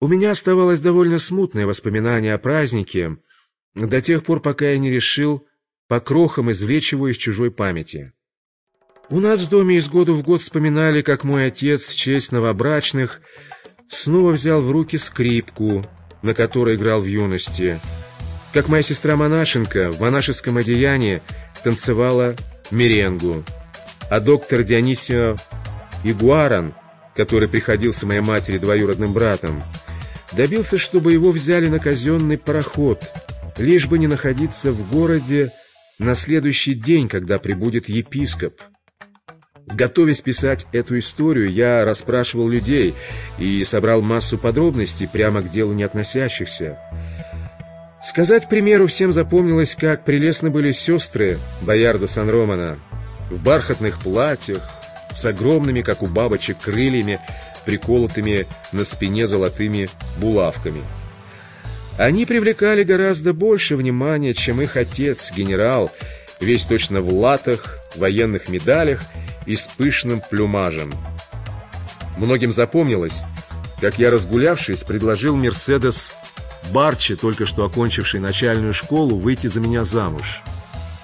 У меня оставалось довольно смутное воспоминание о празднике, до тех пор, пока я не решил по крохам извлечь его из чужой памяти. У нас в доме из года в год вспоминали, как мой отец в честь новобрачных снова взял в руки скрипку, на которой играл в юности, как моя сестра-монашенка в монашеском одеянии танцевала меренгу, а доктор Дионисио Игуаран, который приходился моей матери двоюродным братом, добился, чтобы его взяли на казенный пароход, лишь бы не находиться в городе на следующий день, когда прибудет епископ. Готовясь писать эту историю, я расспрашивал людей и собрал массу подробностей, прямо к делу не относящихся. Сказать, к примеру, всем запомнилось, как прелестно были сестры Боярда Сан-Романа в бархатных платьях, с огромными, как у бабочек, крыльями, приколотыми на спине золотыми булавками. Они привлекали гораздо больше внимания, чем их отец, генерал, весь точно в латах, военных медалях и с пышным плюмажем. Многим запомнилось, как я, разгулявшись, предложил Мерседес Барче, только что окончившей начальную школу, выйти за меня замуж.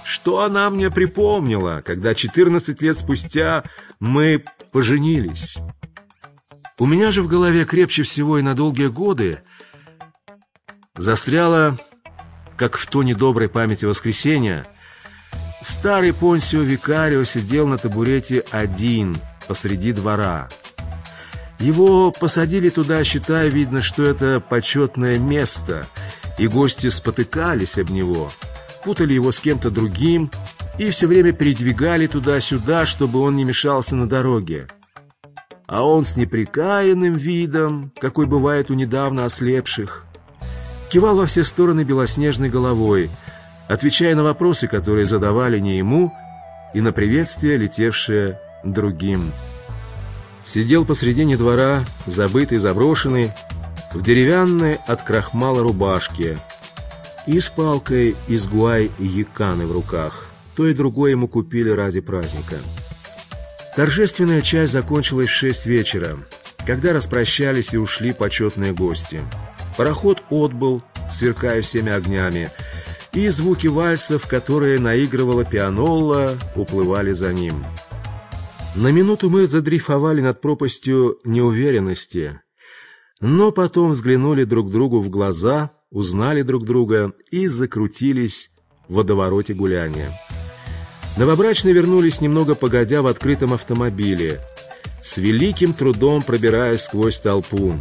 Что она мне припомнила, когда 14 лет спустя мы поженились? У меня же в голове крепче всего и на долгие годы застряло, как в тоне доброй памяти воскресенья, старый Понсио Викарио сидел на табурете один посреди двора. Его посадили туда, считая, видно, что это почетное место, и гости спотыкались об него – путали его с кем-то другим и все время передвигали туда-сюда, чтобы он не мешался на дороге. А он с неприкаянным видом, какой бывает у недавно ослепших, кивал во все стороны белоснежной головой, отвечая на вопросы, которые задавали не ему, и на приветствие, летевшее другим. Сидел посредине двора, забытый, заброшенный, в деревянной от крахмала рубашке, и с палкой из гуай и яканы в руках. То и другое ему купили ради праздника. Торжественная часть закончилась в шесть вечера, когда распрощались и ушли почетные гости. Пароход отбыл, сверкая всеми огнями, и звуки вальсов, которые наигрывала пианолла, уплывали за ним. На минуту мы задрейфовали над пропастью неуверенности, но потом взглянули друг другу в глаза — узнали друг друга и закрутились в водовороте гуляния. Новобрачные вернулись немного погодя в открытом автомобиле, с великим трудом пробираясь сквозь толпу.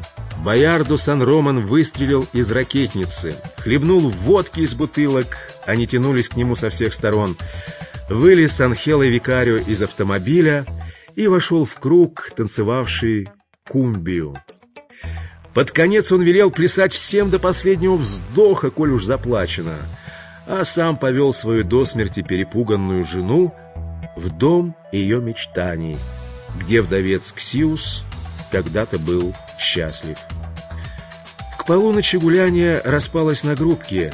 Боярду Сан-Роман выстрелил из ракетницы, хлебнул водки из бутылок, они тянулись к нему со всех сторон. Вылез Анхело Викарио из автомобиля и вошел в круг, танцевавший кумбию. Под конец он велел плясать всем до последнего вздоха, коль уж заплачено, а сам повел свою до смерти перепуганную жену в дом ее мечтаний, где вдовец Ксиус когда-то был счастлив. К полуночи гуляние распалось на группки.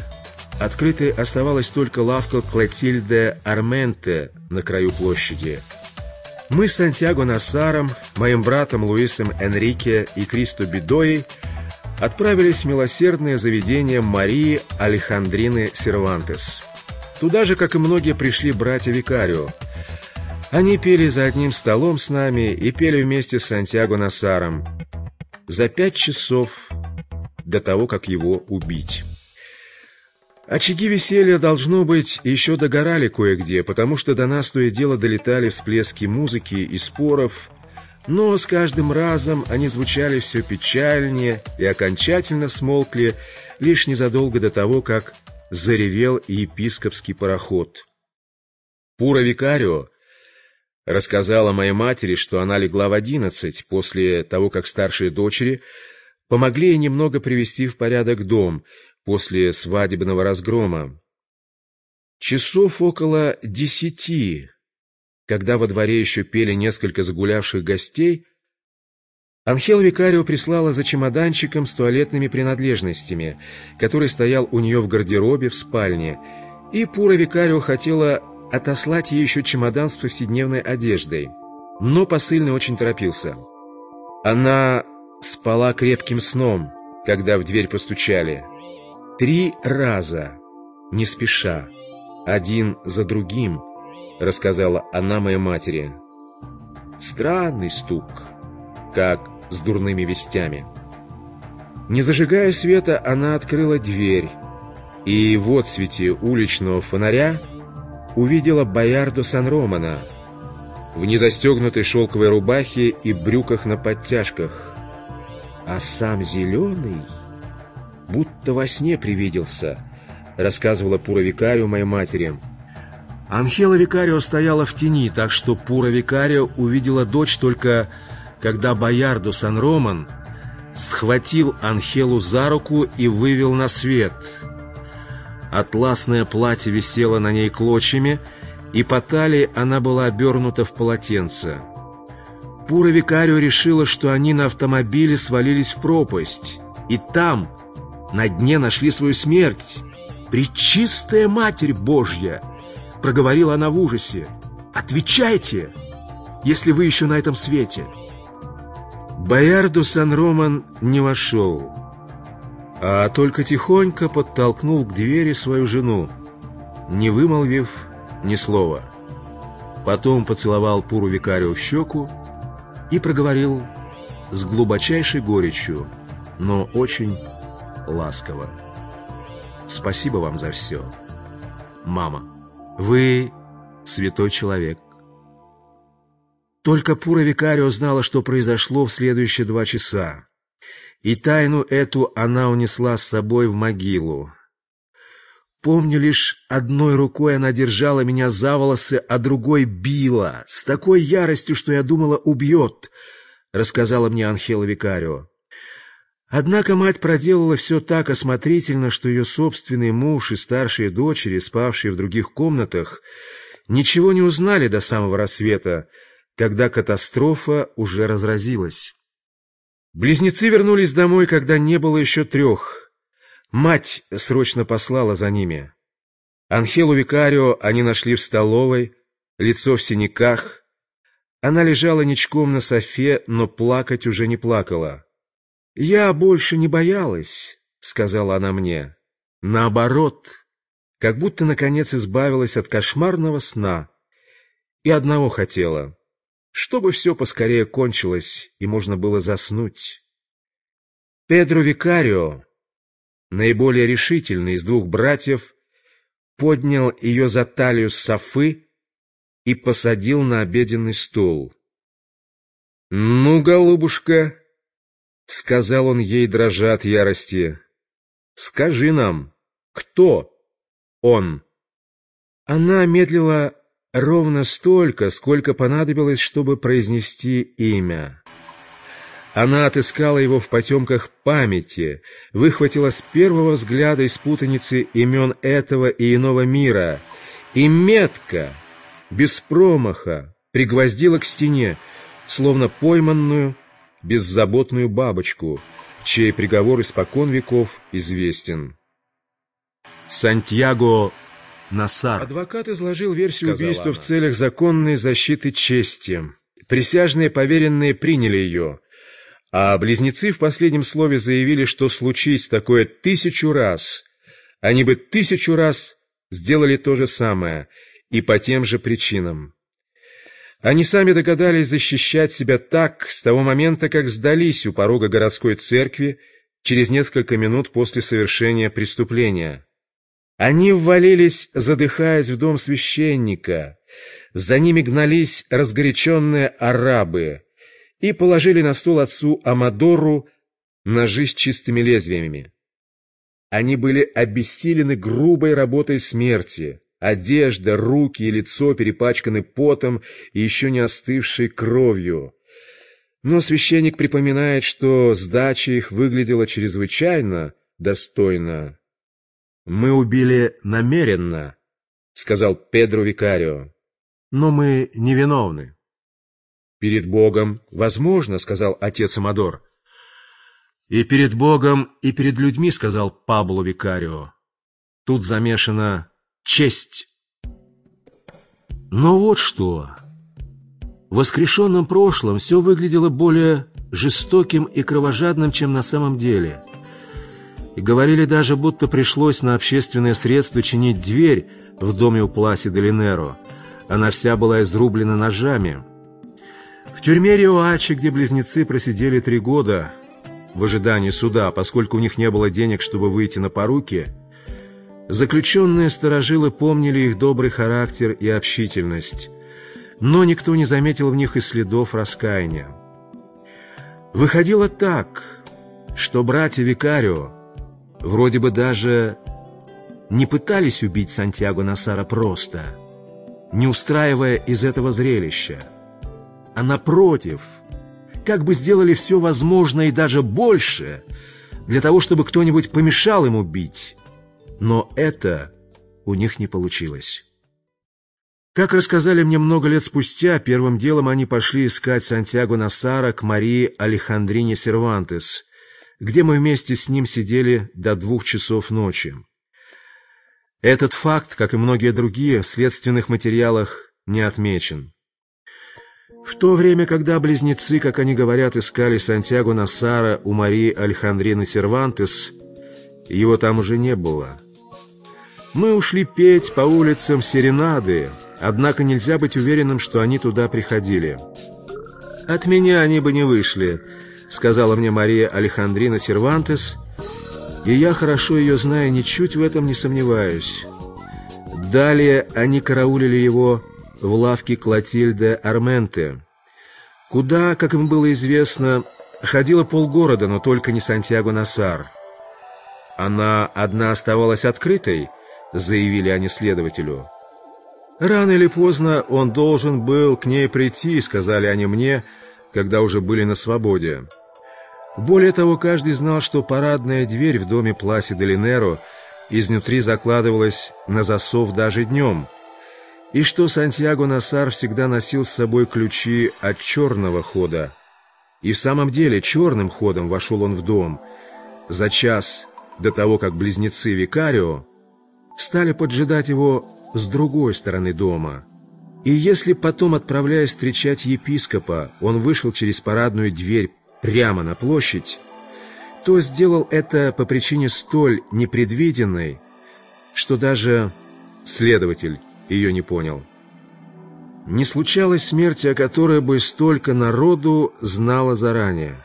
Открытой оставалась только лавка Клотильде Арменте на краю площади – мы с Сантьяго Насаром, моим братом Луисом Энрике и Кристо Бедоей отправились в милосердное заведение Марии Алехандрины Сервантес. Туда же, как и многие, пришли братья Викарио. Они пели за одним столом с нами и пели вместе с Сантьяго Насаром за пять часов до того, как его убить. Очаги веселья, должно быть, еще догорали кое-где, потому что до нас то и дело долетали всплески музыки и споров, но с каждым разом они звучали все печальнее и окончательно смолкли лишь незадолго до того, как заревел епископский пароход. Пура Викарио рассказала моей матери, что она легла в одиннадцать после того, как старшие дочери помогли ей немного привести в порядок дом — после свадебного разгрома. Часов около десяти, когда во дворе еще пели несколько загулявших гостей, Анхел Викарио прислала за чемоданчиком с туалетными принадлежностями, который стоял у нее в гардеробе в спальне, и Пура Викарио хотела отослать ей еще чемодан с повседневной одеждой. Но посыльный очень торопился. Она спала крепким сном, когда в дверь постучали. Три раза, не спеша, один за другим, рассказала она моей матери. Странный стук, как с дурными вестями. Не зажигая света, она открыла дверь, и в отсвете уличного фонаря увидела Боярду Сан-Романа в незастегнутой шелковой рубахе и брюках на подтяжках. А сам Зеленый будто во сне привиделся, рассказывала Пура Викарио моей матери. Анхела Викарио стояла в тени, так что Пура Викарио увидела дочь только когда Боярду Сан-Роман схватил Анхелу за руку и вывел на свет. Атласное платье висело на ней клочьями, и по талии она была обернута в полотенце. Пура Викарио решила, что они на автомобиле свалились в пропасть, и там, на дне, нашли свою смерть. «Пречистая Матерь Божья!» — проговорила она в ужасе. «Отвечайте, если вы еще на этом свете!» Боярду Сан-Роман не вошел, а только тихонько подтолкнул к двери свою жену, не вымолвив ни слова. Потом поцеловал Пуру Викарию в щеку и проговорил с глубочайшей горечью, но очень ласково. «Спасибо вам за все. Мама, вы святой человек. Только Пура Викарио знала, что произошло в следующие два часа. И тайну эту она унесла с собой в могилу. Помню лишь, одной рукой она держала меня за волосы, а другой била, с такой яростью, что я думала, убьет, рассказала мне Анхела Викарио. Однако мать проделала все так осмотрительно, что ее собственный муж и старшие дочери, спавшие в других комнатах, ничего не узнали до самого рассвета, когда катастрофа уже разразилась. Близнецы вернулись домой, когда не было еще трех. Мать срочно послала за ними. Анхелу Викарио они нашли в столовой, лицо в синяках. Она лежала ничком на софе, но плакать уже не плакала. «Я больше не боялась», — сказала она мне. «Наоборот, как будто, наконец, избавилась от кошмарного сна. И одного хотела чтобы все поскорее кончилось и можно было заснуть. Педро Викарио, наиболее решительный из двух братьев, поднял ее за талию с софы и посадил на обеденный стол. — Ну, голубушка, — сказал он ей, дрожа от ярости, — скажи нам, кто он? Она медлила ровно столько, сколько понадобилось, чтобы произнести имя. Она отыскала его в потемках памяти, выхватила с первого взгляда из путаницы имен этого и иного мира и метко, без промаха, пригвоздила к стене, словно пойманную, беззаботную бабочку, чей приговор испокон веков известен. Сантьяго Насар. Адвокат изложил версию убийства она. в целях законной защиты чести. Присяжные поверенные приняли ее, а близнецы в последнем слове заявили, что случись такое тысячу раз, они бы тысячу раз сделали то же самое и по тем же причинам. Они сами догадались защищать себя так с того момента, как сдались у порога городской церкви через несколько минут после совершения преступления. Они ввалились, задыхаясь в дом священника. За ними гнались разгоряченные арабы и положили на стол отцу Амадору ножи с чистыми лезвиями. Они были обессилены грубой работой смерти. Одежда, руки и лицо перепачканы потом и еще не остывшей кровью. Но священник припоминает, что сдача их выглядела чрезвычайно достойно. «Мы убили намеренно», — сказал Педро Викарио. «Но мы невиновны». «Перед Богом возможно», — сказал отец Амадор. «И перед Богом, и перед людьми», — сказал Пабло Викарио. «Тут замешана честь». Но вот что. В воскрешенном прошлом все выглядело более жестоким и кровожадным, чем на самом деле — и говорили даже, будто пришлось на общественные средства чинить дверь в доме у Пласи де Линеро. Она вся была изрублена ножами. В тюрьме Риоачи, где близнецы просидели три года в ожидании суда, поскольку у них не было денег, чтобы выйти на поруки, заключенные сторожилы помнили их добрый характер и общительность, но никто не заметил в них и следов раскаяния. Выходило так, что братья Викарио вроде бы даже не пытались убить Сантьяго Насара просто, не устраивая из этого зрелища, а напротив, как бы сделали все возможное и даже больше для того, чтобы кто-нибудь помешал им убить. Но это у них не получилось. Как рассказали мне много лет спустя, первым делом они пошли искать Сантьяго Насара к Марии Алехандрине Сервантес, где мы вместе с ним сидели до двух часов ночи. Этот факт, как и многие другие, в следственных материалах не отмечен. В то время, когда близнецы, как они говорят, искали Сантьяго Насара у Марии Альхандрины Сервантес, его там уже не было. Мы ушли петь по улицам Серенады, однако нельзя быть уверенным, что они туда приходили. «От меня они бы не вышли», — сказала мне Мария Алехандрина Сервантес — и я, хорошо ее зная, ничуть в этом не сомневаюсь. Далее они караулили его в лавке Клотильде Арменте, куда, как им было известно, ходила полгорода, но только не Сантьяго Насар. Она одна оставалась открытой, заявили они следователю. Рано или поздно он должен был к ней прийти, сказали они мне, когда уже были на свободе. Более того, каждый знал, что парадная дверь в доме Пласи де Линеро изнутри закладывалась на засов даже днем, и что Сантьяго Насар всегда носил с собой ключи от черного хода. И в самом деле черным ходом вошел он в дом за час до того, как близнецы Викарио стали поджидать его с другой стороны дома. И если потом, отправляясь встречать епископа, он вышел через парадную дверь прямо на площадь, то сделал это по причине столь непредвиденной, что даже следователь ее не понял. Не случалось смерти, о которой бы столько народу знало заранее.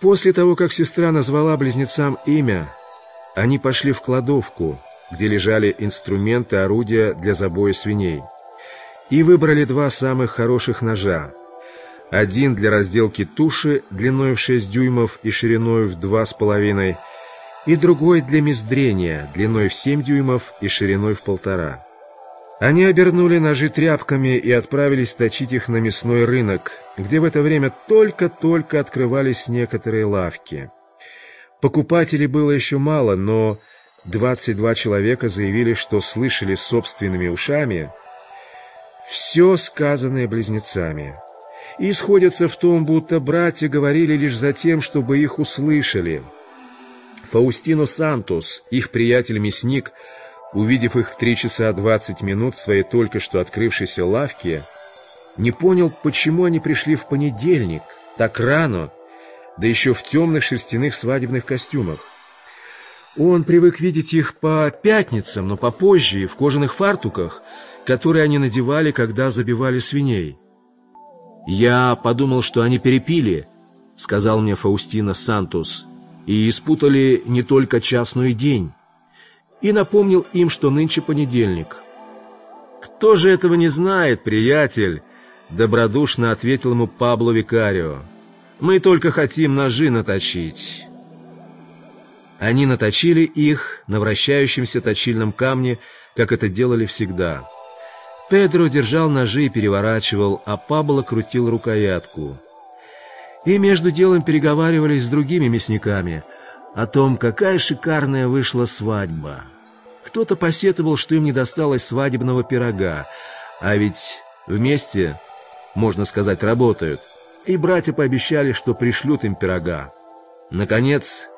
После того, как сестра назвала близнецам имя, они пошли в кладовку, где лежали инструменты, орудия для забоя свиней, и выбрали два самых хороших ножа, один для разделки туши длиной в 6 дюймов и шириной в 2,5, и другой для мездрения длиной в 7 дюймов и шириной в полтора. Они обернули ножи тряпками и отправились точить их на мясной рынок, где в это время только-только открывались некоторые лавки. Покупателей было еще мало, но 22 человека заявили, что слышали собственными ушами все сказанное близнецами и сходятся в том, будто братья говорили лишь за тем, чтобы их услышали. Фаустино Сантос, их приятель-мясник, увидев их в три часа двадцать минут в своей только что открывшейся лавке, не понял, почему они пришли в понедельник, так рано, да еще в темных шерстяных свадебных костюмах. Он привык видеть их по пятницам, но попозже, в кожаных фартуках, которые они надевали, когда забивали свиней. «Я подумал, что они перепили», — сказал мне Фаустина Сантус, «и испутали не только частную день». И напомнил им, что нынче понедельник. «Кто же этого не знает, приятель?» — добродушно ответил ему Пабло Викарио. «Мы только хотим ножи наточить». Они наточили их на вращающемся точильном камне, как это делали всегда. Педро держал ножи и переворачивал, а Пабло крутил рукоятку. И между делом переговаривались с другими мясниками о том, какая шикарная вышла свадьба. Кто-то посетовал, что им не досталось свадебного пирога, а ведь вместе, можно сказать, работают. И братья пообещали, что пришлют им пирога. Наконец,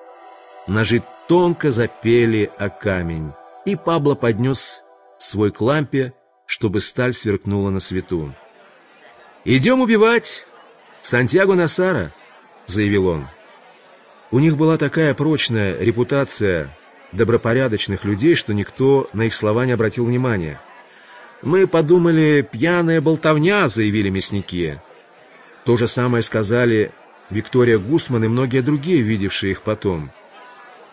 ножи тонко запели о камень, и Пабло поднес свой к лампе, чтобы сталь сверкнула на свету. «Идем убивать Сантьяго Насара», — заявил он. У них была такая прочная репутация добропорядочных людей, что никто на их слова не обратил внимания. «Мы подумали, пьяная болтовня», — заявили мясники. То же самое сказали Виктория Гусман и многие другие, видевшие их потом.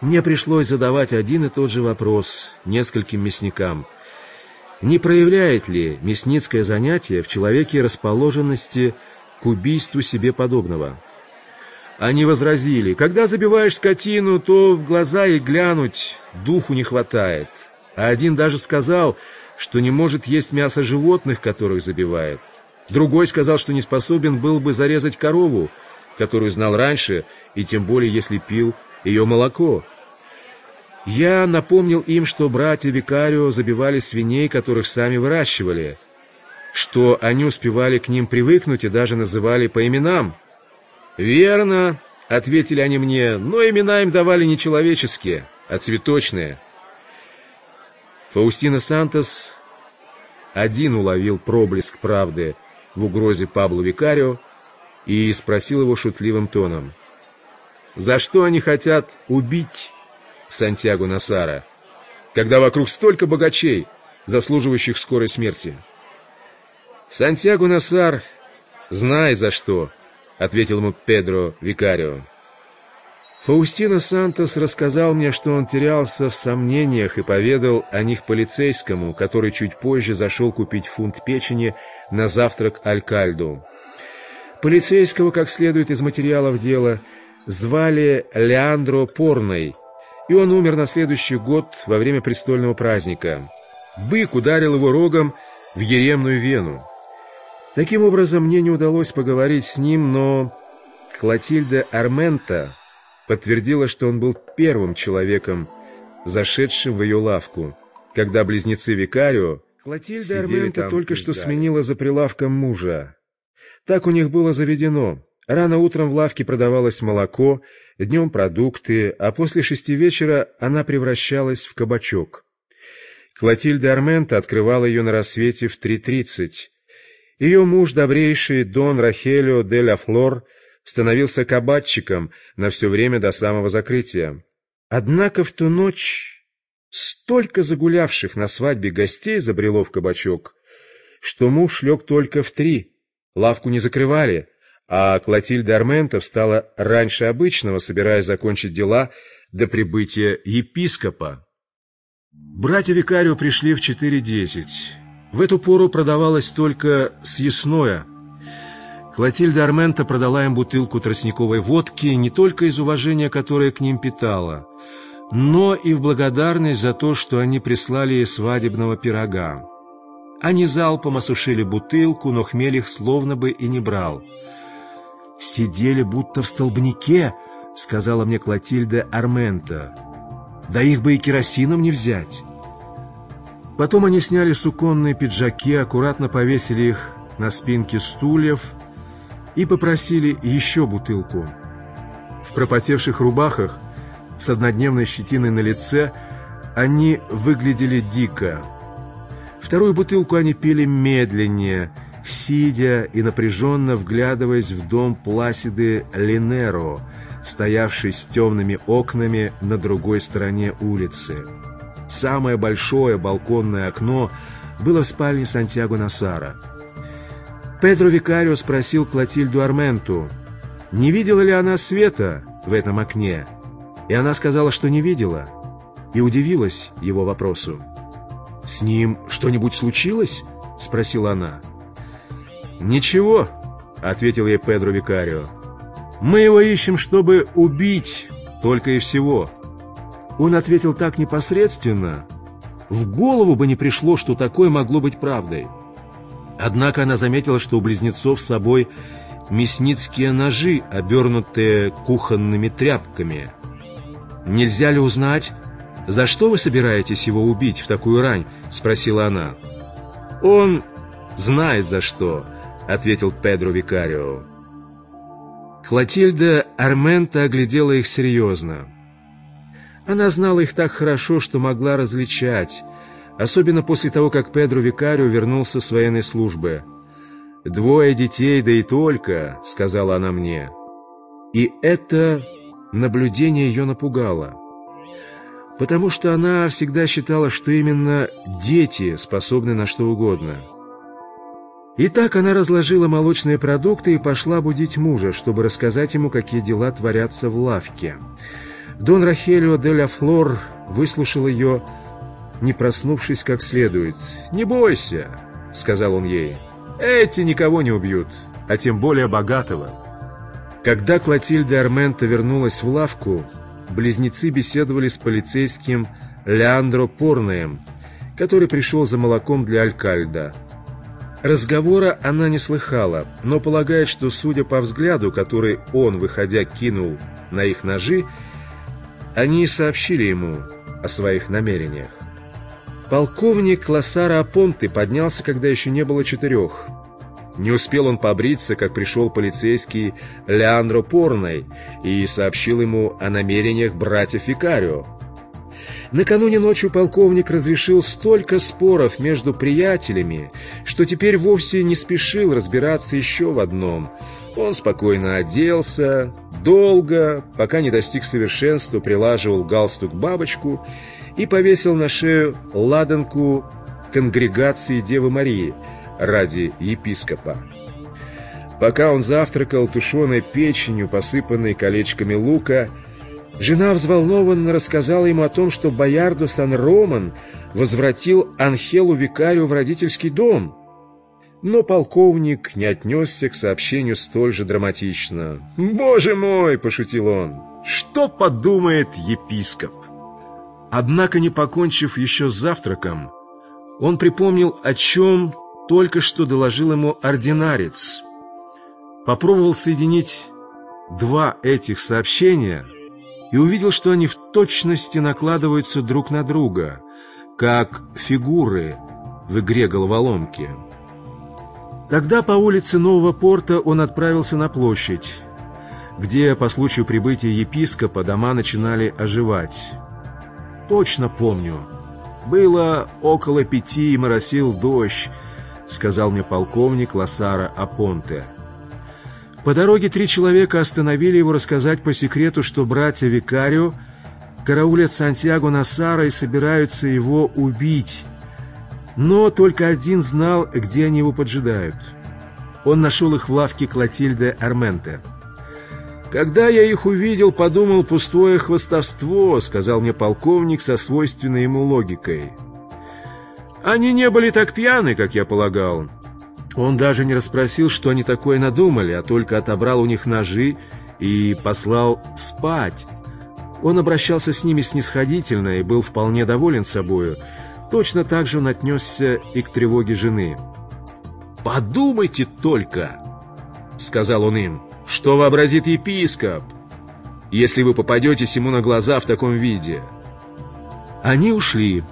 Мне пришлось задавать один и тот же вопрос нескольким мясникам. Не проявляет ли мясницкое занятие в человеке расположенности к убийству себе подобного? Они возразили, когда забиваешь скотину, то в глаза и глянуть духу не хватает. А один даже сказал, что не может есть мясо животных, которых забивает. Другой сказал, что не способен был бы зарезать корову, которую знал раньше, и тем более, если пил ее молоко. Я напомнил им, что братья Викарио забивали свиней, которых сами выращивали, что они успевали к ним привыкнуть и даже называли по именам. «Верно», — ответили они мне, — «но имена им давали не человеческие, а цветочные». Фаустина Сантос один уловил проблеск правды в угрозе Паблу Викарио и спросил его шутливым тоном. «За что они хотят убить Сантьяго Насара, когда вокруг столько богачей, заслуживающих скорой смерти?» «Сантьяго Насар знает за что», ответил ему Педро Викарио. Фаустино Сантос рассказал мне, что он терялся в сомнениях и поведал о них полицейскому, который чуть позже зашел купить фунт печени на завтрак Алькальду. Полицейского, как следует из материалов дела, звали Леандро Порной, и он умер на следующий год во время престольного праздника. Бык ударил его рогом в еремную вену. Таким образом, мне не удалось поговорить с ним, но Клотильда Армента подтвердила, что он был первым человеком, зашедшим в ее лавку, когда близнецы Викарио Клотильда Армента только что сменила за прилавком мужа. Так у них было заведено. Рано утром в лавке продавалось молоко, днем продукты, а после шести вечера она превращалась в кабачок. Клотильда Армента открывала ее на рассвете в 3.30, ее муж, добрейший Дон Рахелио де ла Флор, становился кабачиком на все время до самого закрытия. Однако в ту ночь столько загулявших на свадьбе гостей забрело в кабачок, что муж лег только в три, лавку не закрывали, а Клотильда Армента встала раньше обычного, собираясь закончить дела до прибытия епископа. Братья Викарио пришли в четыре десять. В эту пору продавалось только съестное. Клотильда Армента продала им бутылку тростниковой водки не только из уважения, которое к ним питала, но и в благодарность за то, что они прислали ей свадебного пирога. Они залпом осушили бутылку, но хмель их словно бы и не брал. «Сидели будто в столбнике», — сказала мне Клотильда Армента. «Да их бы и керосином не взять». Потом они сняли суконные пиджаки, аккуратно повесили их на спинки стульев и попросили еще бутылку. В пропотевших рубахах с однодневной щетиной на лице они выглядели дико. Вторую бутылку они пили медленнее, сидя и напряженно вглядываясь в дом Пласиды Линеро, стоявший с темными окнами на другой стороне улицы. Самое большое балконное окно было в спальне Сантьяго Насара. Педро Викарио спросил Клотильду Арменту, не видела ли она света в этом окне, и она сказала, что не видела, и удивилась его вопросу. «С ним что-нибудь случилось?» — спросила она. «Ничего», — ответил ей Педро Викарио. «Мы его ищем, чтобы убить, только и всего». Он ответил так непосредственно. В голову бы не пришло, что такое могло быть правдой. Однако она заметила, что у близнецов с собой мясницкие ножи, обернутые кухонными тряпками. «Нельзя ли узнать, за что вы собираетесь его убить в такую рань?» — спросила она. «Он знает за что», — ответил Педро Викарио. Клотильда Армента оглядела их серьезно. Она знала их так хорошо, что могла различать, особенно после того, как Педро Викарио вернулся с военной службы. «Двое детей, да и только», — сказала она мне. «И это наблюдение ее напугало, потому что она всегда считала, что именно дети способны на что угодно. Итак, она разложила молочные продукты и пошла будить мужа, чтобы рассказать ему, какие дела творятся в лавке. Дон Рахелио де ла Флор выслушал ее, не проснувшись как следует. «Не бойся», — сказал он ей, — «эти никого не убьют, а тем более богатого». Когда Клотильда Армента вернулась в лавку, близнецы беседовали с полицейским Леандро Порнеем, который пришел за молоком для Алькальда. Разговора она не слыхала, но полагает, что, судя по взгляду, который он, выходя, кинул на их ножи, они сообщили ему о своих намерениях. Полковник Лассара Апонты поднялся, когда еще не было четырех. Не успел он побриться, как пришел полицейский Леандро Порной и сообщил ему о намерениях братьев Викарио. Накануне ночью полковник разрешил столько споров между приятелями, что теперь вовсе не спешил разбираться еще в одном. Он спокойно оделся, долго, пока не достиг совершенства, прилаживал галстук-бабочку и повесил на шею ладанку конгрегации Девы Марии ради епископа. Пока он завтракал тушеной печенью, посыпанной колечками лука, Жена взволнованно рассказала ему о том, что Боярдо Сан-Роман возвратил Анхелу Викарию в родительский дом. Но полковник не отнесся к сообщению столь же драматично. «Боже мой!» — пошутил он. «Что подумает епископ?» Однако, не покончив еще с завтраком, он припомнил, о чем только что доложил ему ординарец. Попробовал соединить два этих сообщения — и увидел, что они в точности накладываются друг на друга, как фигуры в игре головоломки. Тогда по улице Нового порта он отправился на площадь, где по случаю прибытия епископа дома начинали оживать. «Точно помню. Было около пяти и моросил дождь», — сказал мне полковник Лассара Апонте. По дороге три человека остановили его рассказать по секрету, что братья Викарио караулят Сантьяго Насара и собираются его убить. Но только один знал, где они его поджидают. Он нашел их в лавке Клотильды Арменте. «Когда я их увидел, подумал, пустое хвостовство», — сказал мне полковник со свойственной ему логикой. «Они не были так пьяны, как я полагал». Он даже не расспросил, что они такое надумали, а только отобрал у них ножи и послал спать. Он обращался с ними снисходительно и был вполне доволен собою. Точно так же он отнесся и к тревоге жены. «Подумайте только!» — сказал он им. «Что вообразит епископ, если вы попадетесь ему на глаза в таком виде?» Они ушли.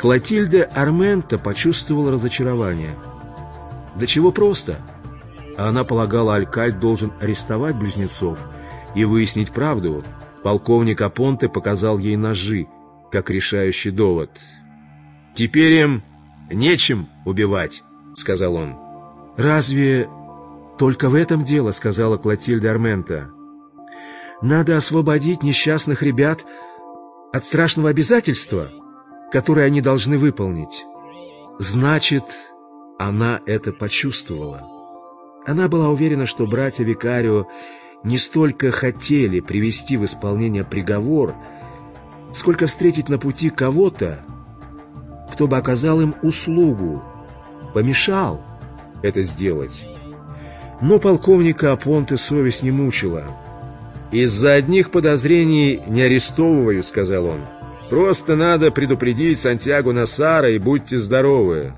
Клотильда Армента почувствовала разочарование — да чего просто? Она полагала, Алькальд должен арестовать близнецов и выяснить правду. Полковник Апонте показал ей ножи, как решающий довод. «Теперь им нечем убивать», — сказал он. «Разве только в этом дело?» — сказала Клотильда Армента. «Надо освободить несчастных ребят от страшного обязательства, которое они должны выполнить. Значит, она это почувствовала. Она была уверена, что братья Викарио не столько хотели привести в исполнение приговор, сколько встретить на пути кого-то, кто бы оказал им услугу, помешал это сделать. Но полковника Апонте совесть не мучила. «Из-за одних подозрений не арестовываю», — сказал он. «Просто надо предупредить Сантьяго Насара и будьте здоровы».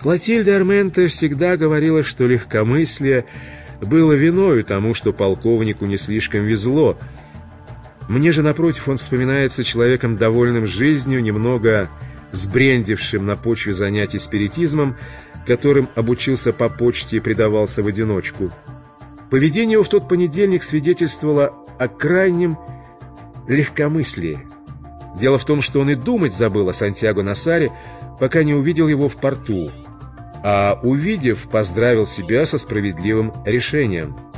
Клотильда Арменте всегда говорила, что легкомыслие было виною тому, что полковнику не слишком везло. Мне же, напротив, он вспоминается человеком довольным жизнью, немного сбрендившим на почве занятий спиритизмом, которым обучился по почте и предавался в одиночку. Поведение его в тот понедельник свидетельствовало о крайнем легкомыслии. Дело в том, что он и думать забыл о Сантьяго Насаре, пока не увидел его в порту а увидев, поздравил себя со справедливым решением –